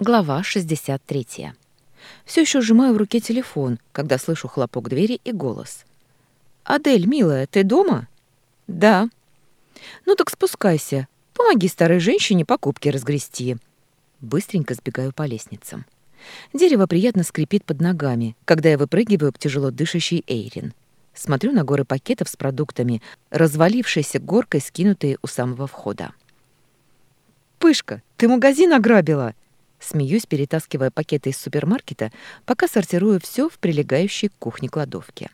Глава 63. Все еще сжимаю в руке телефон, когда слышу хлопок двери и голос. «Адель, милая, ты дома?» «Да». «Ну так спускайся. Помоги старой женщине покупки разгрести». Быстренько сбегаю по лестницам. Дерево приятно скрипит под ногами, когда я выпрыгиваю к тяжело дышащей Эйрин. Смотрю на горы пакетов с продуктами, развалившиеся горкой, скинутые у самого входа. «Пышка, ты магазин ограбила!» Смеюсь, перетаскивая пакеты из супермаркета, пока сортирую все в прилегающей к кухне кладовке.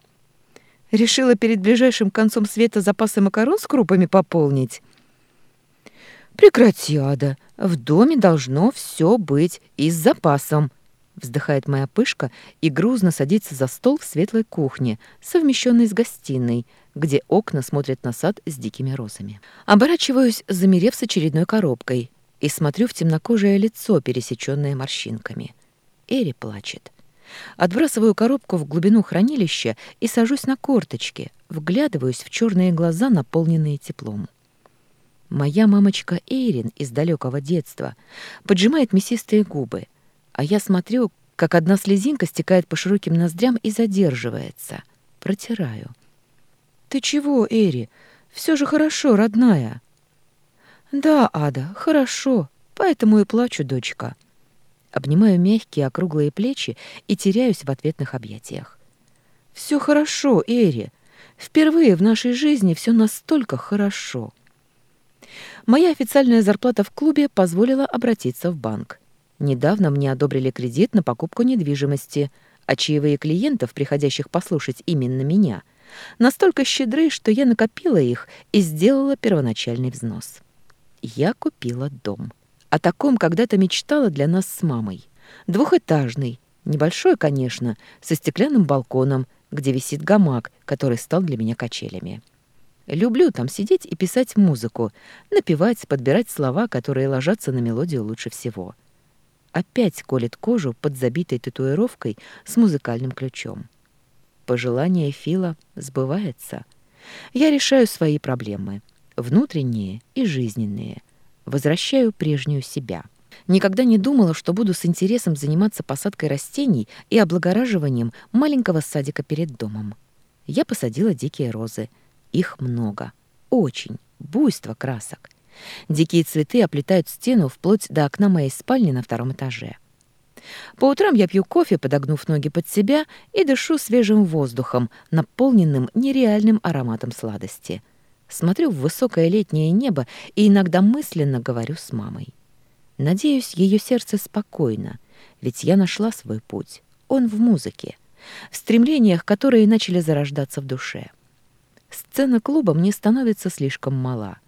Решила перед ближайшим концом света запасы макарон с крупами пополнить. Прекрати, Ада. В доме должно все быть и с запасом. Вздыхает моя пышка и грузно садится за стол в светлой кухне, совмещенной с гостиной, где окна смотрят на сад с дикими розами. Оборачиваюсь, замерев с очередной коробкой, и смотрю в темнокожее лицо, пересеченное морщинками. Эри плачет. Отбрасываю коробку в глубину хранилища и сажусь на корточки, вглядываюсь в черные глаза, наполненные теплом. Моя мамочка Эйрин из далекого детства поджимает мясистые губы, а я смотрю, как одна слезинка стекает по широким ноздрям и задерживается. Протираю. «Ты чего, Эри? Все же хорошо, родная!» «Да, Ада, хорошо, поэтому и плачу, дочка». Обнимаю мягкие округлые плечи и теряюсь в ответных объятиях. «Все хорошо, Эри. Впервые в нашей жизни все настолько хорошо». Моя официальная зарплата в клубе позволила обратиться в банк. Недавно мне одобрили кредит на покупку недвижимости, а чаевые клиентов, приходящих послушать именно меня, настолько щедры, что я накопила их и сделала первоначальный взнос я купила дом. О таком когда-то мечтала для нас с мамой. Двухэтажный, небольшой, конечно, со стеклянным балконом, где висит гамак, который стал для меня качелями. Люблю там сидеть и писать музыку, напевать, подбирать слова, которые ложатся на мелодию лучше всего. Опять колет кожу под забитой татуировкой с музыкальным ключом. Пожелание Фила сбывается. Я решаю свои проблемы — внутренние и жизненные. Возвращаю прежнюю себя. Никогда не думала, что буду с интересом заниматься посадкой растений и облагораживанием маленького садика перед домом. Я посадила дикие розы. Их много. Очень. Буйство красок. Дикие цветы оплетают стену вплоть до окна моей спальни на втором этаже. По утрам я пью кофе, подогнув ноги под себя, и дышу свежим воздухом, наполненным нереальным ароматом сладости — Смотрю в высокое летнее небо и иногда мысленно говорю с мамой. Надеюсь, ее сердце спокойно, ведь я нашла свой путь. Он в музыке, в стремлениях, которые начали зарождаться в душе. Сцена клуба мне становится слишком мала.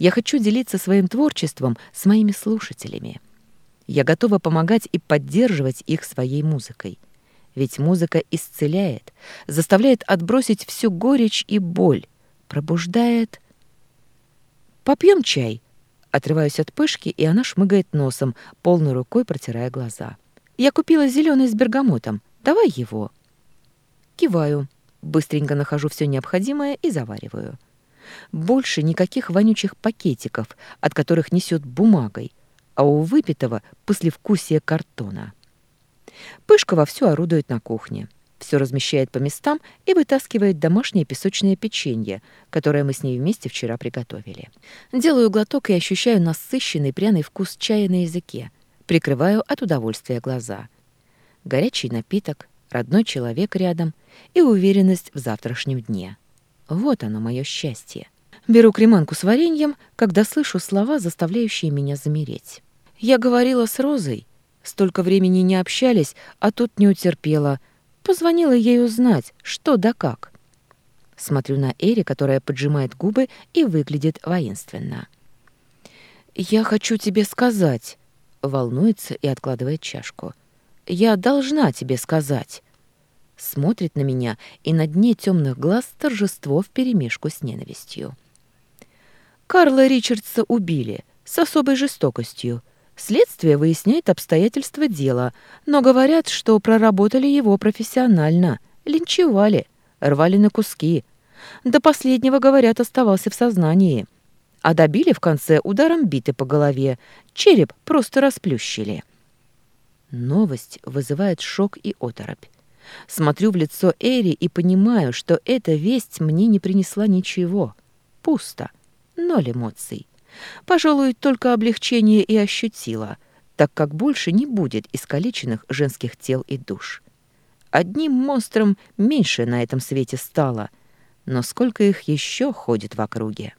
Я хочу делиться своим творчеством с моими слушателями. Я готова помогать и поддерживать их своей музыкой. Ведь музыка исцеляет, заставляет отбросить всю горечь и боль, пробуждает... «Попьем чай?» Отрываюсь от пышки, и она шмыгает носом, полной рукой протирая глаза. «Я купила зеленый с бергамотом. Давай его». Киваю. Быстренько нахожу все необходимое и завариваю. Больше никаких вонючих пакетиков, от которых несет бумагой, а у выпитого послевкусие картона. Пышка вовсю орудует на кухне все размещает по местам и вытаскивает домашнее песочное печенье, которое мы с ней вместе вчера приготовили. Делаю глоток и ощущаю насыщенный пряный вкус чая на языке. Прикрываю от удовольствия глаза. Горячий напиток, родной человек рядом и уверенность в завтрашнем дне. Вот оно, мое счастье. Беру креманку с вареньем, когда слышу слова, заставляющие меня замереть. Я говорила с Розой. Столько времени не общались, а тут не утерпела — Позвонила ей узнать, что да как. Смотрю на Эри, которая поджимает губы и выглядит воинственно. «Я хочу тебе сказать», — волнуется и откладывает чашку. «Я должна тебе сказать». Смотрит на меня, и на дне темных глаз торжество вперемешку с ненавистью. Карла Ричардса убили с особой жестокостью. Следствие выясняет обстоятельства дела, но говорят, что проработали его профессионально, линчевали, рвали на куски. До последнего, говорят, оставался в сознании. А добили в конце ударом биты по голове, череп просто расплющили. Новость вызывает шок и оторопь. Смотрю в лицо Эри и понимаю, что эта весть мне не принесла ничего. Пусто. Ноль эмоций. Пожалуй, только облегчение и ощутила, так как больше не будет искалеченных женских тел и душ. Одним монстром меньше на этом свете стало, но сколько их еще ходит в округе?